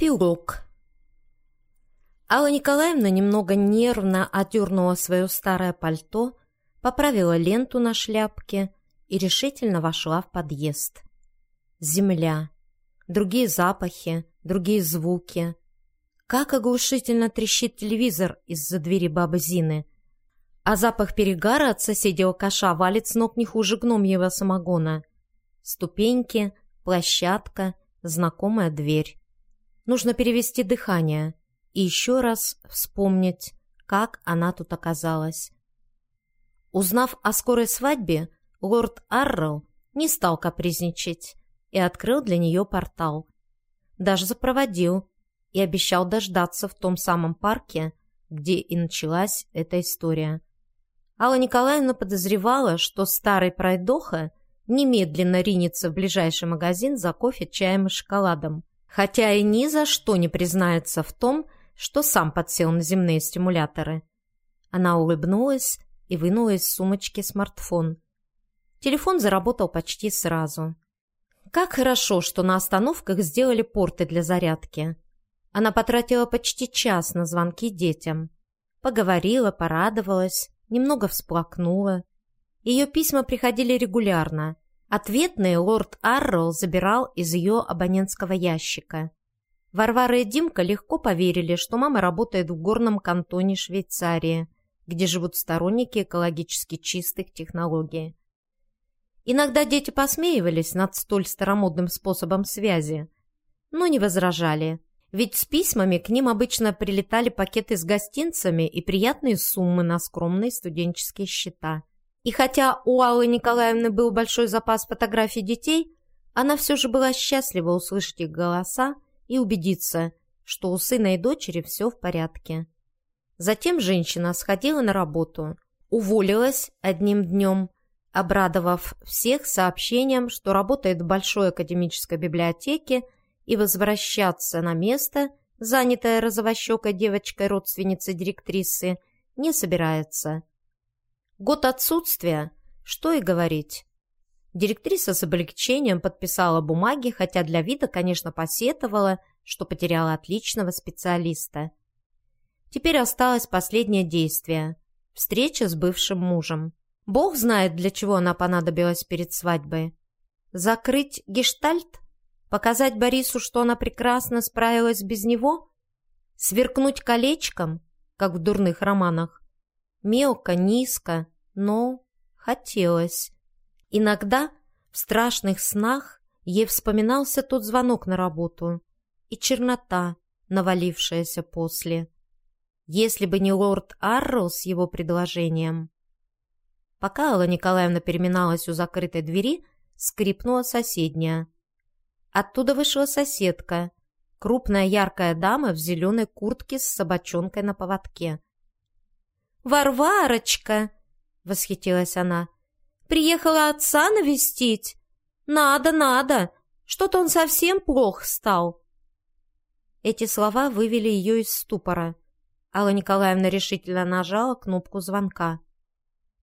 Эпилог. Алла Николаевна немного нервно отдернула свое старое пальто, поправила ленту на шляпке и решительно вошла в подъезд. Земля, другие запахи, другие звуки. Как оглушительно трещит телевизор из-за двери бабы Зины. А запах перегара от соседнего каша валит с ног не хуже гномьего самогона. Ступеньки, площадка, знакомая дверь. Нужно перевести дыхание и еще раз вспомнить, как она тут оказалась. Узнав о скорой свадьбе, лорд Аррел не стал капризничать и открыл для нее портал. Даже запроводил и обещал дождаться в том самом парке, где и началась эта история. Алла Николаевна подозревала, что старый пройдоха немедленно ринется в ближайший магазин за кофе, чаем и шоколадом хотя и ни за что не признается в том, что сам подсел на земные стимуляторы. Она улыбнулась и вынула из сумочки смартфон. Телефон заработал почти сразу. Как хорошо, что на остановках сделали порты для зарядки. Она потратила почти час на звонки детям. Поговорила, порадовалась, немного всплакнула. Ее письма приходили регулярно – Ответные лорд Аррел забирал из ее абонентского ящика. Варвара и Димка легко поверили, что мама работает в горном кантоне Швейцарии, где живут сторонники экологически чистых технологий. Иногда дети посмеивались над столь старомодным способом связи, но не возражали, ведь с письмами к ним обычно прилетали пакеты с гостинцами и приятные суммы на скромные студенческие счета. И хотя у Аллы Николаевны был большой запас фотографий детей, она все же была счастлива услышать их голоса и убедиться, что у сына и дочери все в порядке. Затем женщина сходила на работу, уволилась одним днем, обрадовав всех сообщением, что работает в Большой академической библиотеке и возвращаться на место, занятое розовощекой девочкой-родственницей директрисы, не собирается. Год отсутствия, что и говорить. Директриса с облегчением подписала бумаги, хотя для вида, конечно, посетовала, что потеряла отличного специалиста. Теперь осталось последнее действие – встреча с бывшим мужем. Бог знает, для чего она понадобилась перед свадьбой. Закрыть гештальт? Показать Борису, что она прекрасно справилась без него? Сверкнуть колечком, как в дурных романах? Мелко, низко, но хотелось. Иногда в страшных снах ей вспоминался тот звонок на работу и чернота, навалившаяся после. Если бы не лорд Аррел с его предложением. Пока Алла Николаевна переминалась у закрытой двери, скрипнула соседняя. Оттуда вышла соседка, крупная яркая дама в зеленой куртке с собачонкой на поводке. «Варварочка!» — восхитилась она. «Приехала отца навестить? Надо, надо! Что-то он совсем плох стал!» Эти слова вывели ее из ступора. Алла Николаевна решительно нажала кнопку звонка.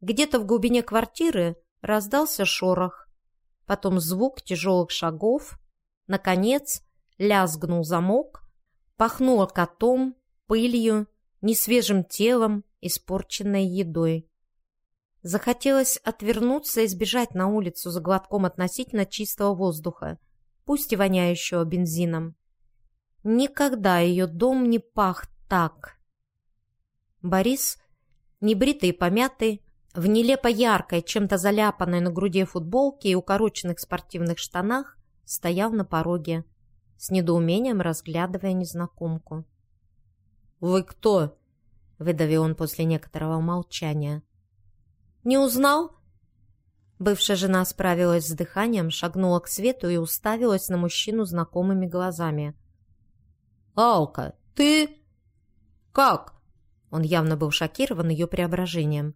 Где-то в глубине квартиры раздался шорох, потом звук тяжелых шагов, наконец лязгнул замок, пахнуло котом, пылью, несвежим телом, испорченной едой. Захотелось отвернуться и сбежать на улицу за глотком относительно чистого воздуха, пусть и воняющего бензином. Никогда ее дом не пах так. Борис, небритый и помятый, в нелепо яркой, чем-то заляпанной на груди футболке и укороченных спортивных штанах, стоял на пороге, с недоумением разглядывая незнакомку. «Вы кто?» — выдавил он после некоторого молчания. «Не узнал?» Бывшая жена справилась с дыханием, шагнула к свету и уставилась на мужчину знакомыми глазами. «Алка, ты... как?» Он явно был шокирован ее преображением.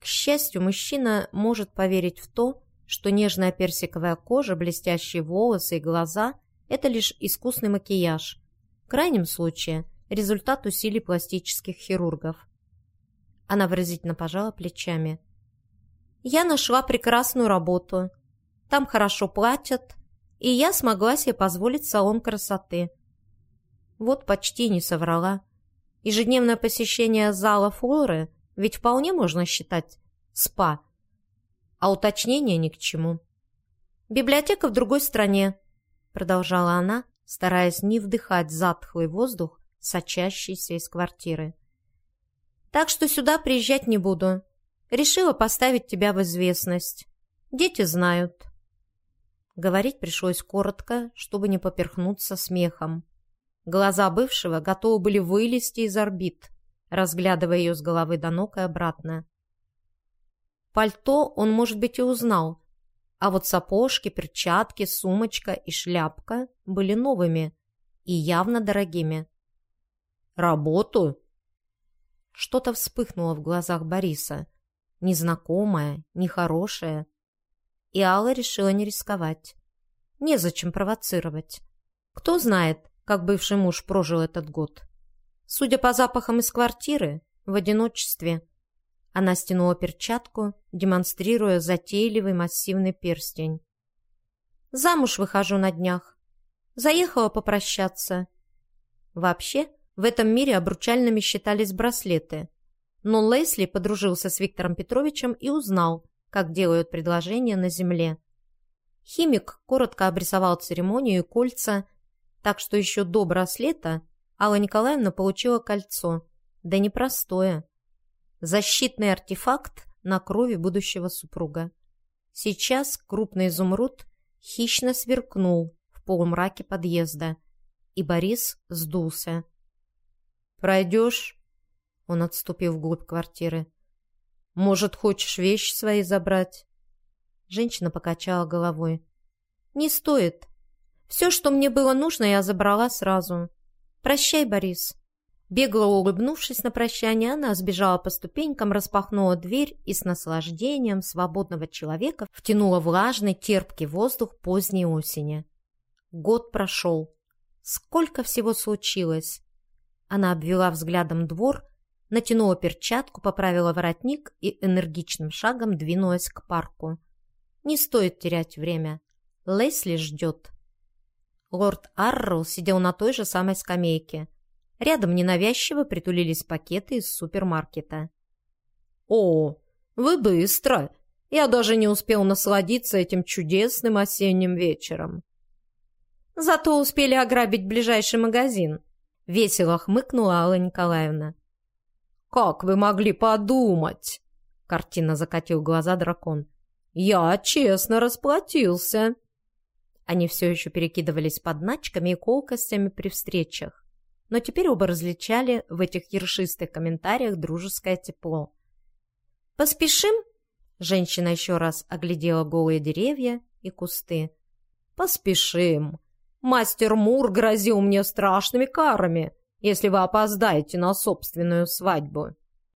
К счастью, мужчина может поверить в то, что нежная персиковая кожа, блестящие волосы и глаза – это лишь искусный макияж. В крайнем случае, результат усилий пластических хирургов. Она выразительно пожала плечами. «Я нашла прекрасную работу. Там хорошо платят, и я смогла себе позволить салон красоты. Вот почти не соврала. Ежедневное посещение зала Флоры ведь вполне можно считать спа, а уточнение ни к чему. «Библиотека в другой стране», — продолжала она, стараясь не вдыхать затхлый воздух, сочащийся из квартиры. «Так что сюда приезжать не буду. Решила поставить тебя в известность. Дети знают». Говорить пришлось коротко, чтобы не поперхнуться смехом. Глаза бывшего готовы были вылезти из орбит, разглядывая ее с головы до ног и обратно. Пальто он, может быть, и узнал, а вот сапожки, перчатки, сумочка и шляпка были новыми и явно дорогими. «Работу?» Что-то вспыхнуло в глазах Бориса. Незнакомое, нехорошее. И Алла решила не рисковать. Незачем провоцировать. Кто знает, как бывший муж прожил этот год. Судя по запахам из квартиры, в одиночестве. Она стянула перчатку, демонстрируя затейливый массивный перстень. «Замуж выхожу на днях. Заехала попрощаться». Вообще, в этом мире обручальными считались браслеты. Но Лесли подружился с Виктором Петровичем и узнал, как делают предложения на земле. Химик коротко обрисовал церемонию и кольца, так что еще до браслета Алла Николаевна получила кольцо, да непростое. Защитный артефакт на крови будущего супруга. Сейчас крупный изумруд хищно сверкнул в полумраке подъезда, и Борис сдулся. «Пройдешь?» Он отступил вглубь квартиры. «Может, хочешь вещи свои забрать?» Женщина покачала головой. «Не стоит. Все, что мне было нужно, я забрала сразу. Прощай, Борис». Бегло улыбнувшись на прощание, она сбежала по ступенькам, распахнула дверь и с наслаждением свободного человека втянула влажный, терпкий воздух поздней осени. Год прошел. Сколько всего случилось! Она обвела взглядом двор, натянула перчатку, поправила воротник и энергичным шагом двинулась к парку. Не стоит терять время. Лесли ждет. Лорд Аррел сидел на той же самой скамейке – Рядом ненавязчиво притулились пакеты из супермаркета. «О, вы быстро! Я даже не успел насладиться этим чудесным осенним вечером». «Зато успели ограбить ближайший магазин», — весело хмыкнула Алла Николаевна. «Как вы могли подумать?» — картина закатил глаза дракон. «Я честно расплатился». Они все еще перекидывались подначками и колкостями при встречах но теперь оба различали в этих ершистых комментариях дружеское тепло. «Поспешим?» Женщина еще раз оглядела голые деревья и кусты. «Поспешим. Мастер Мур грозил мне страшными карами, если вы опоздаете на собственную свадьбу».